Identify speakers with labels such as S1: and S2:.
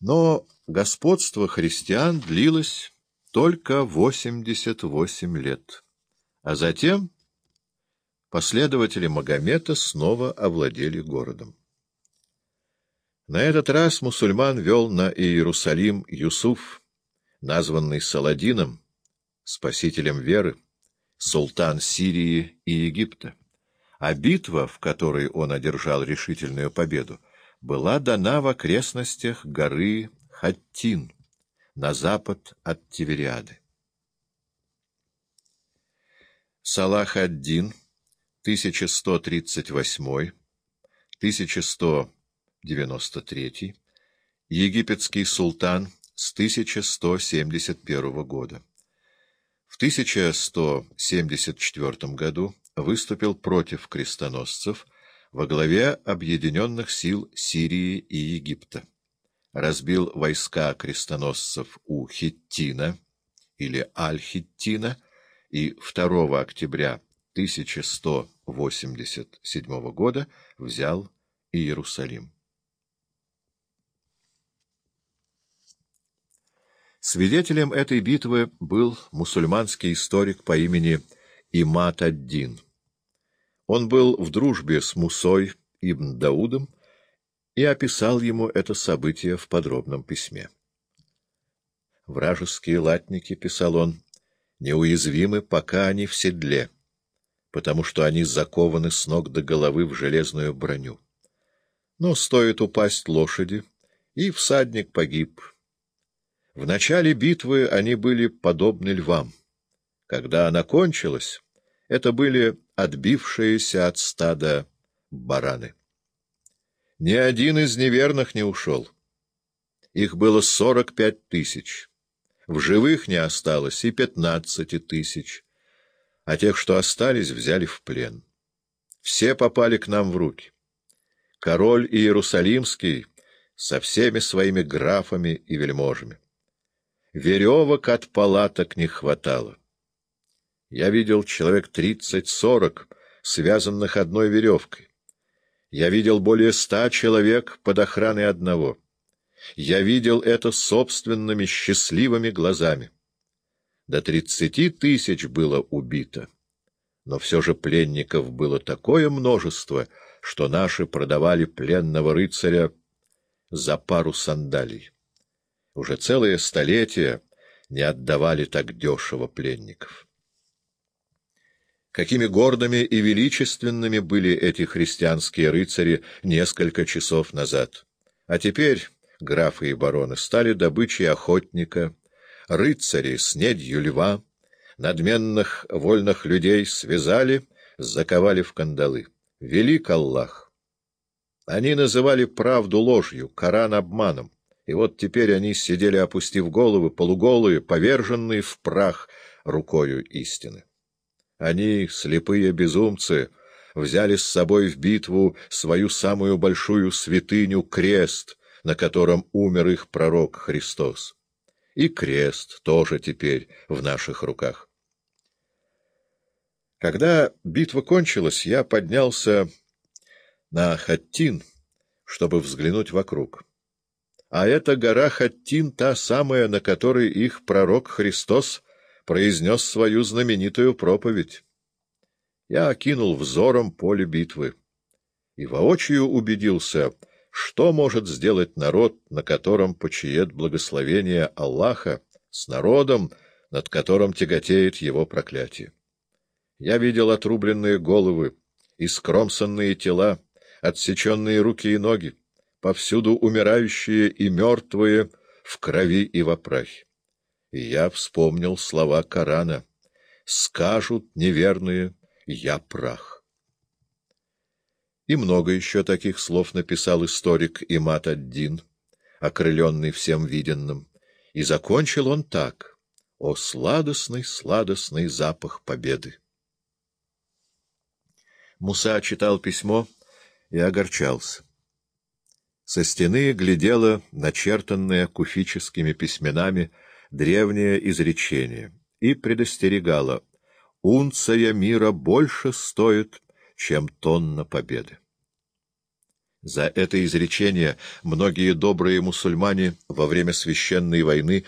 S1: Но господство христиан длилось только 88 лет, а затем последователи Магомета снова овладели городом. На этот раз мусульман вел на Иерусалим Юсуф, названный Саладином, спасителем веры, султан Сирии и Египта, а битва, в которой он одержал решительную победу, была дана в окрестностях горы Хаттин, на запад от Тивериады. Салах ад-Дин, 1138-1193, египетский султан с 1171 года. В 1174 году выступил против крестоносцев во главе объединенных сил Сирии и Египта. Разбил войска крестоносцев у Хиттина или Аль-Хиттина и 2 октября 1187 года взял Иерусалим. Свидетелем этой битвы был мусульманский историк по имени Имат ад-Дин. Он был в дружбе с Мусой ибн Даудом и описал ему это событие в подробном письме. «Вражеские латники, — писал он, — неуязвимы, пока они в седле, потому что они закованы с ног до головы в железную броню. Но стоит упасть лошади, и всадник погиб. В начале битвы они были подобны львам. Когда она кончилась, это были отбившиеся от стада бараны. Ни один из неверных не ушел. Их было сорок пять тысяч. В живых не осталось и пятнадцати тысяч, а тех, что остались, взяли в плен. Все попали к нам в руки. Король Иерусалимский со всеми своими графами и вельможами. Веревок от палаток не хватало. Я видел человек тридцать-сорок, связанных одной веревкой. Я видел более ста человек под охраной одного. Я видел это собственными счастливыми глазами. До тридцати тысяч было убито. Но все же пленников было такое множество, что наши продавали пленного рыцаря за пару сандалий. Уже целые столетия не отдавали так дешево пленников. Какими гордыми и величественными были эти христианские рыцари несколько часов назад. А теперь графы и бароны стали добычей охотника, рыцари с недью льва, надменных вольных людей связали, заковали в кандалы. Велик Аллах! Они называли правду ложью, Коран обманом. И вот теперь они сидели, опустив головы, полуголые, поверженные в прах рукою истины. Они, слепые безумцы, взяли с собой в битву свою самую большую святыню — крест, на котором умер их пророк Христос. И крест тоже теперь в наших руках. Когда битва кончилась, я поднялся на Хаттин, чтобы взглянуть вокруг. А эта гора Хаттин та самая, на которой их пророк Христос произнес свою знаменитую проповедь. Я окинул взором поле битвы и воочию убедился, что может сделать народ, на котором почиет благословение Аллаха, с народом, над которым тяготеет его проклятие. Я видел отрубленные головы, искромсанные тела, отсеченные руки и ноги, повсюду умирающие и мертвые в крови и в прахе и я вспомнил слова Корана «Скажут неверные, я прах». И много еще таких слов написал историк Имат ад-Дин, окрыленный всем виденным, и закончил он так «О сладостный, сладостный запах победы!» Муса читал письмо и огорчался. Со стены глядела начертанная куфическими письменами древнее изречение и предостерегала «Унция мира больше стоит, чем тонна победы». За это изречение многие добрые мусульмане во время священной войны